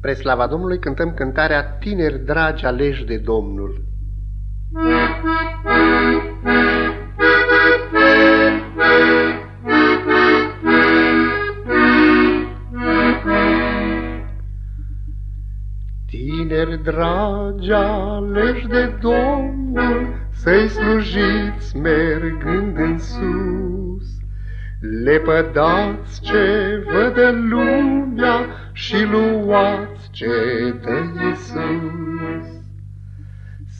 Pre slava Domnului cântăm cântarea Tineri dragi aleși de Domnul. Tineri dragi aleși de Domnul, Să-i slujiți mergând în sus. Lepădați ce văd lumea și luați ce dă Iisus.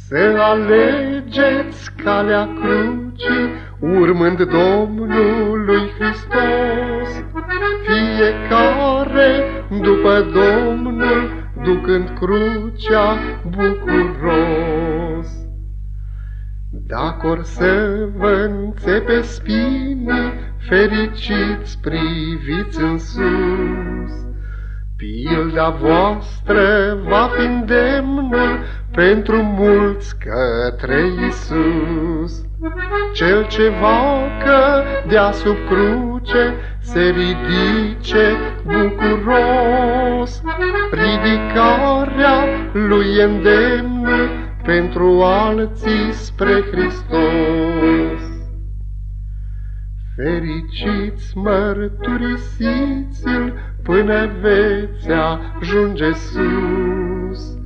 Să alegeți calea crucii, urmând Domnului Hristos, fiecare după Domnul, ducând crucea bucuros. Dacă or să vă înțepe spinii, fericiți priviți în sus. Pilda voastră va fi îndemnul pentru mulți către Isus. Cel ce vacă de sub cruce se ridice bucuros. Ridicarea lui îndemnul pentru alții spre Hristos. Fericiți mărturisiți-l până veți ajunge sus.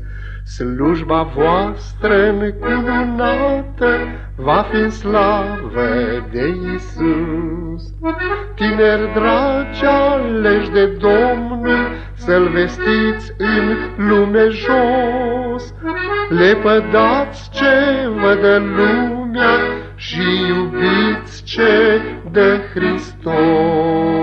Slujba voastră încununată va fi în slavă de Isus. Tineri dragi aleși de Domnul, să-L vestiți în lume jos. Lepădați ce vă dă lumea și iubiți ce de Hristos.